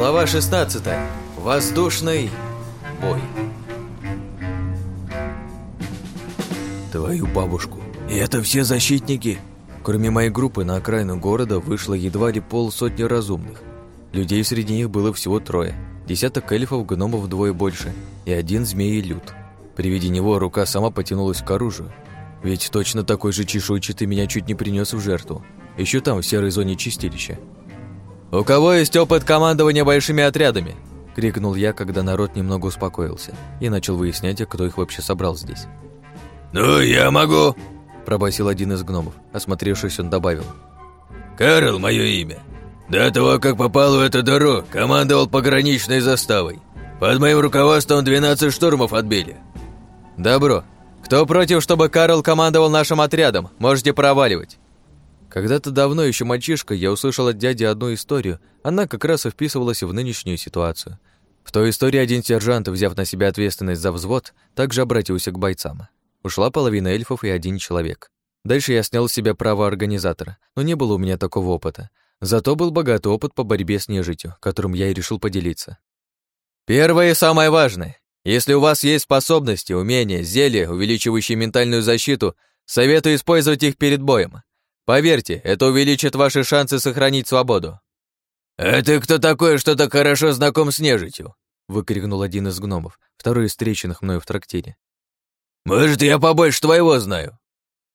Глава 16. Воздушный бой. Твою бабушку. И это все защитники? Кроме моей группы на окраину города вышло едва ли полсотни разумных. Людей среди них было всего трое. Десяток эльфов, гномов вдвое больше и один змей и люд. При виде него рука сама потянулась к оружию. Ведь точно такой же чешуйчатый меня чуть не принес в жертву. Еще там, в серой зоне чистилища. «У кого есть опыт командования большими отрядами?» — крикнул я, когда народ немного успокоился, и начал выяснять, кто их вообще собрал здесь. «Ну, я могу!» — пробасил один из гномов. Осмотревшись, он добавил. «Карл — мое имя. До того, как попал в эту дыру, командовал пограничной заставой. Под моим руководством 12 штурмов отбили». «Добро. Кто против, чтобы Карл командовал нашим отрядом? Можете проваливать». Когда-то давно, еще мальчишка, я услышал от дяди одну историю. Она как раз и вписывалась в нынешнюю ситуацию. В той истории один сержант, взяв на себя ответственность за взвод, также обратился к бойцам. Ушла половина эльфов и один человек. Дальше я снял с себя право организатора, но не было у меня такого опыта. Зато был богатый опыт по борьбе с нежитью, которым я и решил поделиться. Первое и самое важное. Если у вас есть способности, умения, зелья, увеличивающие ментальную защиту, советую использовать их перед боем. Поверьте, это увеличит ваши шансы сохранить свободу». «А ты кто такой, что так хорошо знаком с нежитью?» выкрикнул один из гномов, второй из встреченных мною в трактире. «Может, я побольше твоего знаю?»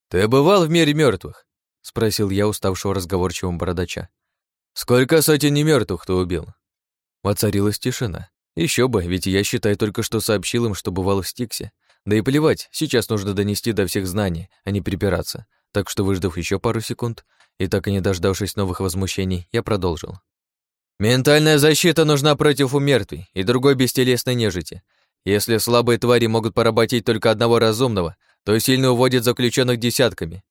«Ты бывал в мире мертвых? спросил я уставшего разговорчивым бородача. «Сколько сотен немертвых ты убил?» Воцарилась тишина. Еще бы, ведь я, считай, только что сообщил им, что бывал в Стиксе. Да и плевать, сейчас нужно донести до всех знаний, а не припираться так что, выждав еще пару секунд и так и не дождавшись новых возмущений, я продолжил. «Ментальная защита нужна против умертвий и другой бестелесной нежити. Если слабые твари могут поработить только одного разумного, то сильно уводят заключенных десятками.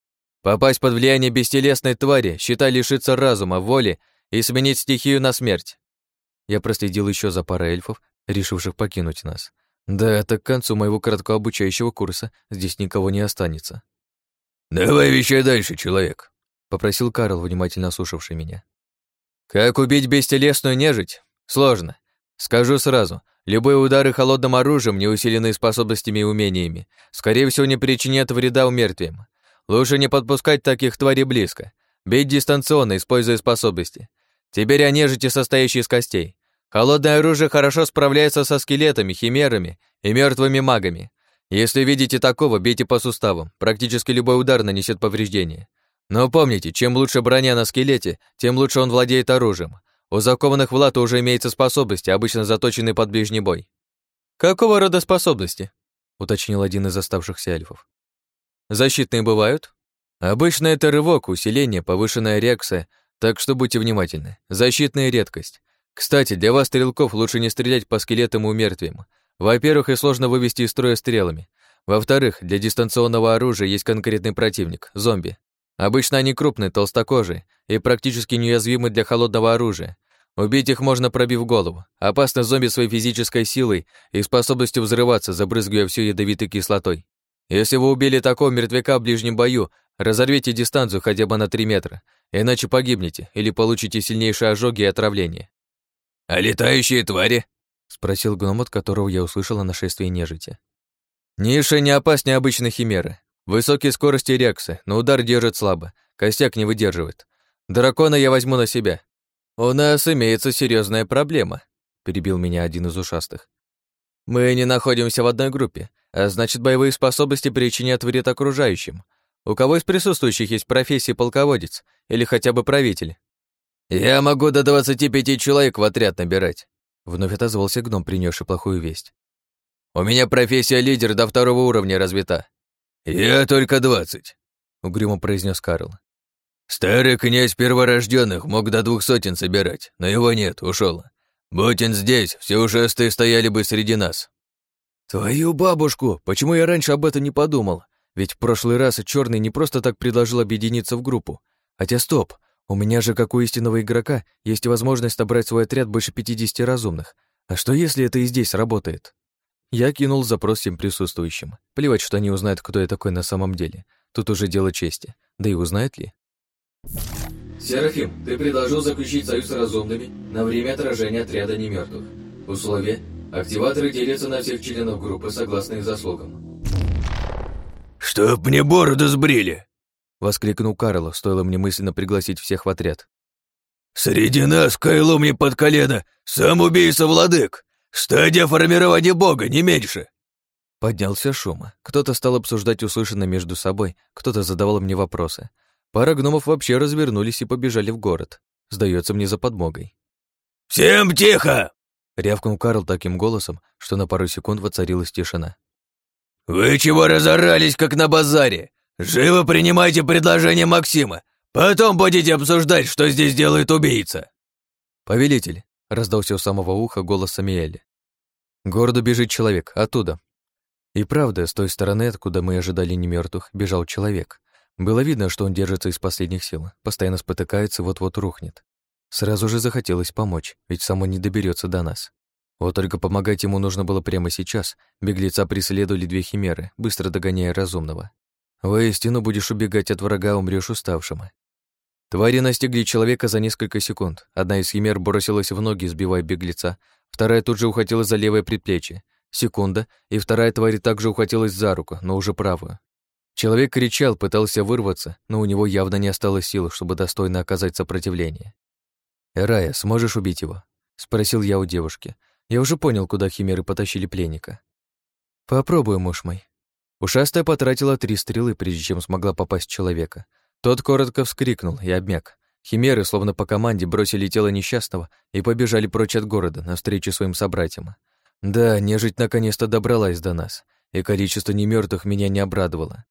Попасть под влияние бестелесной твари, считай лишиться разума, воли и сменить стихию на смерть». Я проследил еще за парой эльфов, решивших покинуть нас. Да, это к концу моего краткообучающего курса здесь никого не останется. «Давай вещай дальше, человек», — попросил Карл, внимательно слушавший меня. «Как убить бестелесную нежить? Сложно. Скажу сразу, любые удары холодным оружием, не усиленные способностями и умениями, скорее всего, не причинят вреда умертвиям. Лучше не подпускать таких тварей близко. Бить дистанционно, используя способности. Теперь о нежити, состоящей из костей. Холодное оружие хорошо справляется со скелетами, химерами и мертвыми магами. Если видите такого, бейте по суставам. Практически любой удар нанесет повреждение. Но помните, чем лучше броня на скелете, тем лучше он владеет оружием. У закованных в лату уже имеются способности, обычно заточенные под ближний бой. «Какого рода способности?» — уточнил один из оставшихся эльфов. «Защитные бывают?» «Обычно это рывок, усиление, повышенная реакция, так что будьте внимательны. Защитная редкость. Кстати, для вас, стрелков, лучше не стрелять по скелетам и мертвым. Во-первых, их сложно вывести из строя стрелами. Во-вторых, для дистанционного оружия есть конкретный противник — зомби. Обычно они крупные, толстокожие и практически неуязвимы для холодного оружия. Убить их можно, пробив голову. Опасно зомби своей физической силой и способностью взрываться, забрызгивая всю ядовитой кислотой. Если вы убили такого мертвяка в ближнем бою, разорвите дистанцию хотя бы на 3 метра, иначе погибнете или получите сильнейшие ожоги и отравление. «А летающие твари?» — спросил гном, от которого я услышал о нашествии нежити. «Ниша не опаснее обычной химеры. Высокие скорости рексы, но удар держит слабо, костяк не выдерживает. Дракона я возьму на себя. У нас имеется серьезная проблема», — перебил меня один из ушастых. «Мы не находимся в одной группе, а значит, боевые способности причинят вред окружающим. У кого из присутствующих есть профессия полководец или хотя бы правитель?» «Я могу до двадцати пяти человек в отряд набирать», Вновь отозвался гном, принесший плохую весть. «У меня профессия лидер до второго уровня развита». «Я только двадцать», — угрюмо произнес Карл. «Старый князь перворожденных мог до двух сотен собирать, но его нет, ушел. Будь он здесь, все ушастые стояли бы среди нас». «Твою бабушку! Почему я раньше об этом не подумал? Ведь в прошлый раз Черный не просто так предложил объединиться в группу. Хотя стоп, у меня же, как у истинного игрока, есть возможность набрать свой отряд больше 50 разумных. А что, если это и здесь работает? Я кинул запрос всем присутствующим. Плевать, что они узнают, кто я такой на самом деле. Тут уже дело чести. Да и узнают ли? Серафим, ты предложил заключить союз с разумными на время отражения отряда немертвых. Условие – активаторы делятся на всех членов группы согласно их заслугам. «Чтоб мне бороду сбрили!» — воскликнул Карло, стоило мне мысленно пригласить всех в отряд. «Среди нас кайло мне под колено сам убийца-владык! Стадия формирования бога, не меньше!» Поднялся шум. Кто-то стал обсуждать услышанное между собой, кто-то задавал мне вопросы. Пара гномов вообще развернулись и побежали в город. Сдается мне за подмогой. «Всем тихо!» — рявкнул Карл таким голосом, что на пару секунд воцарилась тишина. «Вы чего разорались, как на базаре? Живо принимайте предложение Максима, потом будете обсуждать, что здесь делает убийца!» «Повелитель!» — раздался у самого уха голос Самиэля. «Городу бежит человек, оттуда». И правда, с той стороны, откуда мы ожидали немертвых, бежал человек. Было видно, что он держится из последних сил, постоянно спотыкается, вот-вот рухнет. Сразу же захотелось помочь, ведь сам он не доберется до нас. Вот только помогать ему нужно было прямо сейчас. Беглеца преследовали две химеры, быстро догоняя разумного. Воистину будешь убегать от врага, умрёшь уставшим. Твари настигли человека за несколько секунд. Одна из химер бросилась в ноги, сбивая беглеца, вторая тут же ухватила за левое предплечье. Секунда, и вторая тварь также ухватилась за руку, но уже правую. Человек кричал, пытался вырваться, но у него явно не осталось сил, чтобы достойно оказать сопротивление. «Рая, сможешь убить его?» — спросил я у девушки. Я уже понял, куда химеры потащили пленника. «Попробуй, муж мой». Ушастая потратила три стрелы, прежде чем смогла попасть в человека. Тот коротко вскрикнул и обмяк. Химеры, словно по команде, бросили тело несчастного и побежали прочь от города, навстречу своим собратьям. Да, нежить наконец-то добралась до нас, и количество немертвых меня не обрадовало.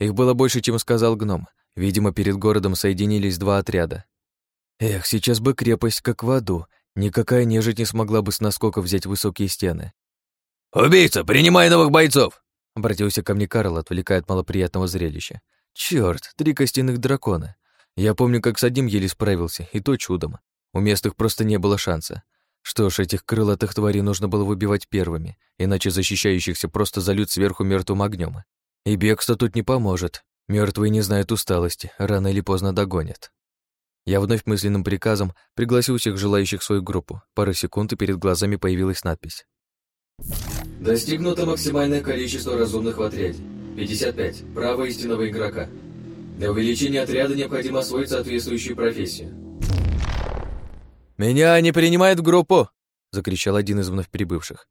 Их было больше, чем сказал гном. Видимо, перед городом соединились два отряда. Эх, сейчас бы крепость как в аду. Никакая нежить не смогла бы с наскока взять высокие стены. «Убийца, принимай новых бойцов!» Обратился ко мне Карл, отвлекая от малоприятного зрелища. Чёрт, три костяных дракона. Я помню, как с одним еле справился, и то чудом. У местных просто не было шанса. Что ж, этих крылатых тварей нужно было выбивать первыми, иначе защищающихся просто залют сверху мертвым огнем. И бегство тут не поможет. Мертвые не знают усталости, рано или поздно догонят. Я вновь мысленным приказом пригласил всех желающих в свою группу. Пару секунд, и перед глазами появилась надпись. Достигнуто максимальное количество разумных в отряде. 55. Право истинного игрока. Для увеличения отряда необходимо освоить соответствующую профессию. «Меня не принимают в группу!» — закричал один из вновь прибывших.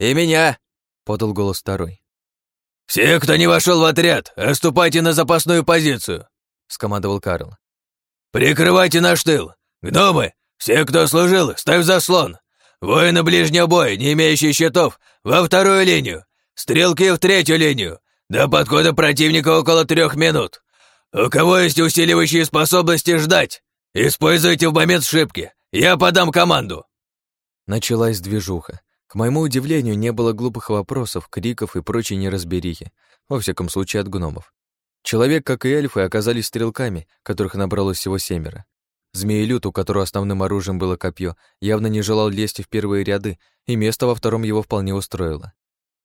«И меня!» — подал голос второй. «Все, кто не вошел в отряд, оступайте на запасную позицию», — скомандовал Карл. «Прикрывайте наш тыл! Гномы! Все, кто служил, ставь заслон! Воины ближнего боя, не имеющие щитов, во вторую линию! Стрелки в третью линию! До подхода противника около трех минут! У кого есть усиливающие способности ждать? Используйте в момент шибки! Я подам команду!» Началась движуха. К моему удивлению, не было глупых вопросов, криков и прочей неразберихи, во всяком случае от гномов. Человек, как и эльфы, оказались стрелками, которых набралось всего семеро. Змеелют, у которого основным оружием было копье, явно не желал лезть в первые ряды, и место во втором его вполне устроило.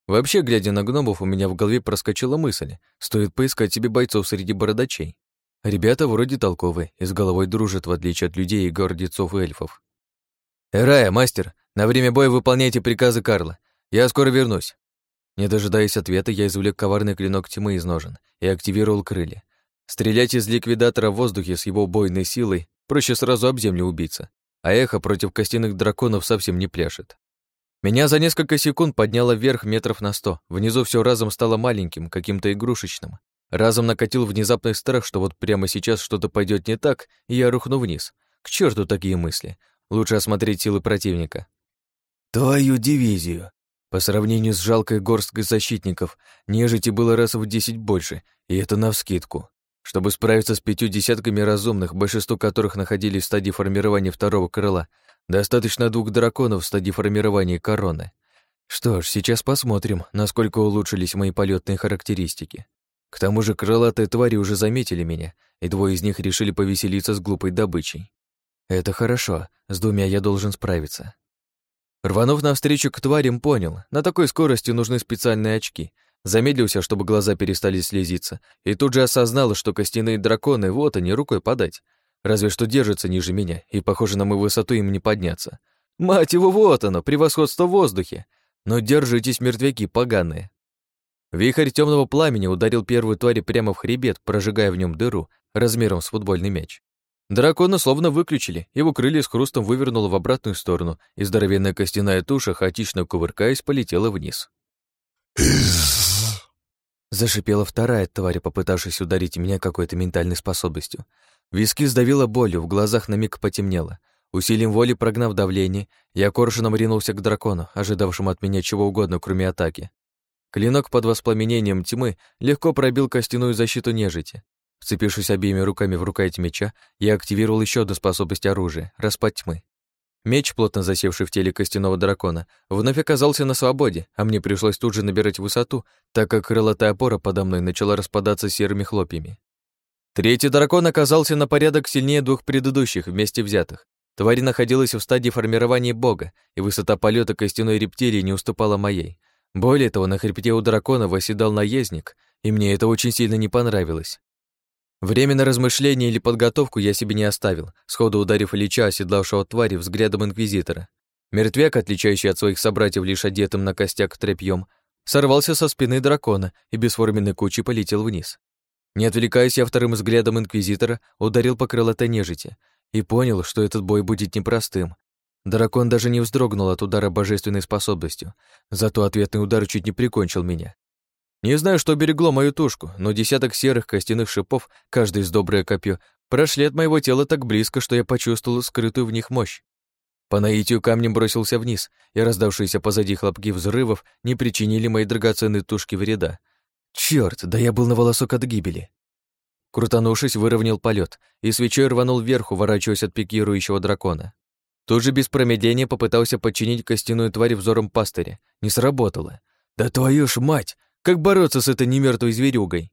Вообще, глядя на гномов, у меня в голове проскочила мысль, стоит поискать себе бойцов среди бородачей. Ребята вроде толковые и с головой дружат, в отличие от людей и гордецов и эльфов. «Эрая, мастер, на время боя выполняйте приказы Карла. Я скоро вернусь». Не дожидаясь ответа, я извлек коварный клинок тьмы из ножен и активировал крылья. Стрелять из ликвидатора в воздухе с его бойной силой проще сразу об землю убиться, а эхо против костяных драконов совсем не пляшет. Меня за несколько секунд подняло вверх метров на сто. Внизу все разом стало маленьким, каким-то игрушечным. Разом накатил внезапный страх, что вот прямо сейчас что-то пойдет не так, и я рухну вниз. К черту такие мысли. Лучше осмотреть силы противника. Твою дивизию. По сравнению с жалкой горсткой защитников, нежити было раз в десять больше, и это навскидку. Чтобы справиться с пятью десятками разумных, большинство которых находились в стадии формирования второго крыла, достаточно двух драконов в стадии формирования короны. Что ж, сейчас посмотрим, насколько улучшились мои полетные характеристики. К тому же крылатые твари уже заметили меня, и двое из них решили повеселиться с глупой добычей. Это хорошо, с двумя я должен справиться. Рванув навстречу к тварям, понял, на такой скорости нужны специальные очки. Замедлился, чтобы глаза перестали слезиться, и тут же осознал, что костяные драконы, вот они, рукой подать. разве что держится ниже меня, и, похоже, на мою высоту им не подняться. Мать его, вот оно, превосходство в воздухе! Но держитесь, мертвяки поганые. Вихрь темного пламени ударил первую тварь прямо в хребет, прожигая в нем дыру размером с футбольный мяч. Дракона словно выключили, его крылья с хрустом вывернуло в обратную сторону, и здоровенная костяная туша, хаотично кувыркаясь, полетела вниз. Зашипела вторая тварь, попытавшись ударить меня какой-то ментальной способностью. Виски сдавило болью, в глазах на миг потемнело. Усилием воли прогнав давление, я коршуном ринулся к дракону, ожидавшему от меня чего угодно, кроме атаки. Клинок под воспламенением тьмы легко пробил костяную защиту нежити. Вцепившись обеими руками в рукоять меча, я активировал еще одну способность оружия — распад тьмы. Меч, плотно засевший в теле костяного дракона, вновь оказался на свободе, а мне пришлось тут же набирать высоту, так как крылатая опора подо мной начала распадаться серыми хлопьями. Третий дракон оказался на порядок сильнее двух предыдущих вместе взятых. Тварь находилась в стадии формирования бога, и высота полета костяной рептилии не уступала моей. Более того, на хребте у дракона восседал наездник, и мне это очень сильно не понравилось. Время на размышление или подготовку я себе не оставил, сходу ударив Ильича, оседлавшего твари, взглядом инквизитора. Мертвяк, отличающий от своих собратьев лишь одетым на костяк тряпьем, сорвался со спины дракона и бесформенной кучей полетел вниз. Не отвлекаясь, я вторым взглядом инквизитора ударил по крылатой нежити и понял, что этот бой будет непростым. Дракон даже не вздрогнул от удара божественной способностью, зато ответный удар чуть не прикончил меня. Не знаю, что берегло мою тушку, но десяток серых костяных шипов, каждый с доброе копье, прошли от моего тела так близко, что я почувствовал скрытую в них мощь. По наитию камнем бросился вниз, и раздавшиеся позади хлопки взрывов не причинили моей драгоценной тушке вреда. Черт, да я был на волосок от гибели. Крутанувшись, выровнял полет и свечой рванул вверх, уворачиваясь от пикирующего дракона. Тут же без промедления попытался подчинить костяную тварь взором пастыря. Не сработало. «Да твою ж мать! Как бороться с этой немертвой зверюгой?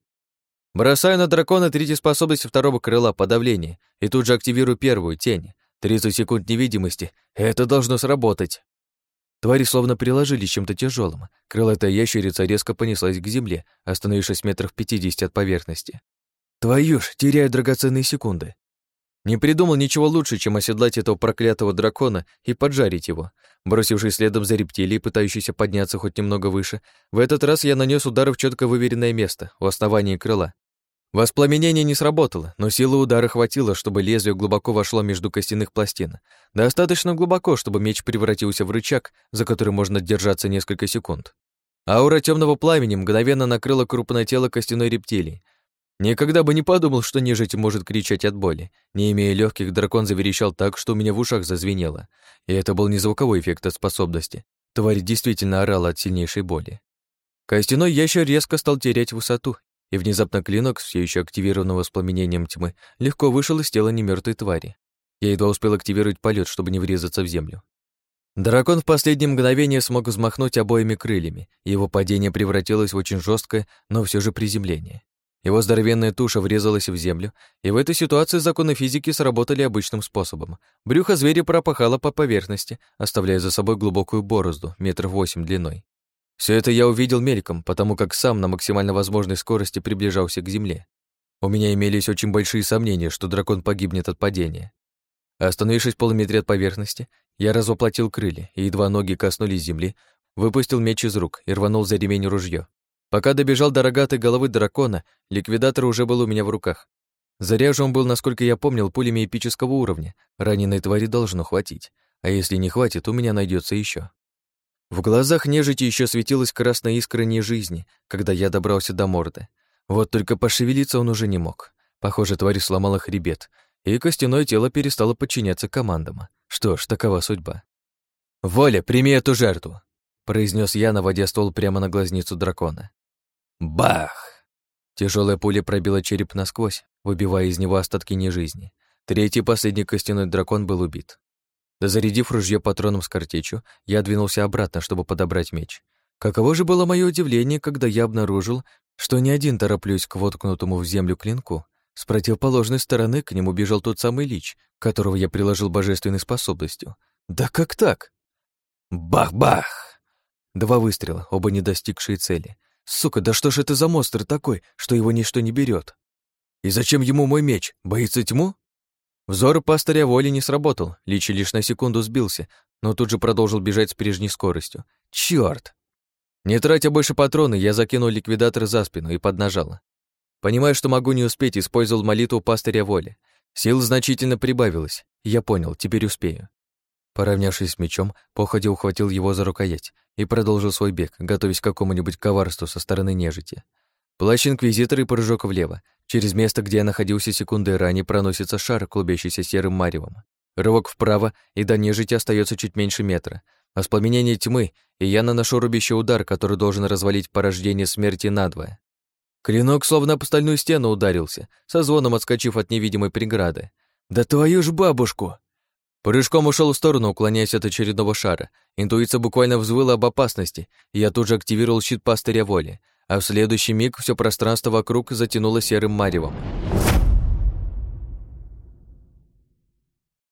Бросаю на дракона третью способность второго крыла подавления и тут же активирую первую, тень. 30 секунд невидимости. Это должно сработать. Твари словно приложили чем-то тяжелым. Крылатая ящерица резко понеслась к земле, остановившись метрах пятидесяти от поверхности. Твою ж, теряю драгоценные секунды. Не придумал ничего лучше, чем оседлать этого проклятого дракона и поджарить его. Бросившись следом за рептилией, пытающейся подняться хоть немного выше, в этот раз я нанес удар в четко выверенное место, у основания крыла. Воспламенение не сработало, но силы удара хватило, чтобы лезвие глубоко вошло между костяных пластин. Достаточно глубоко, чтобы меч превратился в рычаг, за который можно держаться несколько секунд. Аура темного пламени мгновенно накрыла крупное тело костяной рептилии, Никогда бы не подумал, что нежить может кричать от боли. Не имея легких, дракон заверещал так, что у меня в ушах зазвенело. И это был не звуковой эффект от способности. Тварь действительно орала от сильнейшей боли. Костяной ящер резко стал терять высоту, и внезапно клинок, все еще активированного воспламенением тьмы, легко вышел из тела немертой твари. Я едва успел активировать полет, чтобы не врезаться в землю. Дракон в последнее мгновение смог взмахнуть обоими крыльями, и его падение превратилось в очень жесткое, но все же приземление. Его здоровенная туша врезалась в землю, и в этой ситуации законы физики сработали обычным способом. Брюхо зверя пропахало по поверхности, оставляя за собой глубокую борозду, метров восемь длиной. Все это я увидел мельком, потому как сам на максимально возможной скорости приближался к земле. У меня имелись очень большие сомнения, что дракон погибнет от падения. Остановившись в полуметре от поверхности, я развоплотил крылья, и едва ноги коснулись земли, выпустил меч из рук и рванул за ремень ружье. Пока добежал до рогатой головы дракона, ликвидатор уже был у меня в руках. Заряжен он был, насколько я помнил, пулями эпического уровня. Раненой твари должно хватить. А если не хватит, у меня найдется еще. В глазах нежити еще светилась красная искра жизни, когда я добрался до морды. Вот только пошевелиться он уже не мог. Похоже, тварь сломала хребет, и костяное тело перестало подчиняться командам. Что ж, такова судьба. «Воля, прими эту жертву!» произнес я, наводя ствол прямо на глазницу дракона. Бах! Тяжелая пуля пробила череп насквозь, выбивая из него остатки нежизни. Третий последний костяной дракон был убит. Зарядив ружье патроном с картечью, я двинулся обратно, чтобы подобрать меч. Каково же было мое удивление, когда я обнаружил, что не один тороплюсь к воткнутому в землю клинку. С противоположной стороны к нему бежал тот самый лич, которого я приложил божественной способностью. Да как так? Бах-бах! Два выстрела, оба не достигшие цели. Сука, да что ж это за монстр такой, что его ничто не берет? И зачем ему мой меч? Боится тьму? Взор пастыря воли не сработал, Личи лишь на секунду сбился, но тут же продолжил бежать с прежней скоростью. Чёрт! Не тратя больше патроны, я закинул ликвидатор за спину и поднажал. Понимая, что могу не успеть, использовал молитву пастыря воли. Сил значительно прибавилось. Я понял, теперь успею. Поравнявшись с мечом, походя ухватил его за рукоять и продолжил свой бег, готовясь к какому-нибудь коварству со стороны нежити. Плащ Инквизитора и прыжок влево. Через место, где я находился секунды ранее, проносится шар, клубящийся серым маревом. Рывок вправо, и до нежити остается чуть меньше метра. Воспламенение тьмы, и я наношу рубящий удар, который должен развалить порождение смерти надвое. Клинок словно об стальную стену ударился, со звоном отскочив от невидимой преграды. «Да твою ж бабушку!» Прыжком ушел в сторону, уклоняясь от очередного шара. Интуиция буквально взвыла об опасности, и я тут же активировал щит пастыря воли, а в следующий миг все пространство вокруг затянуло серым маревом.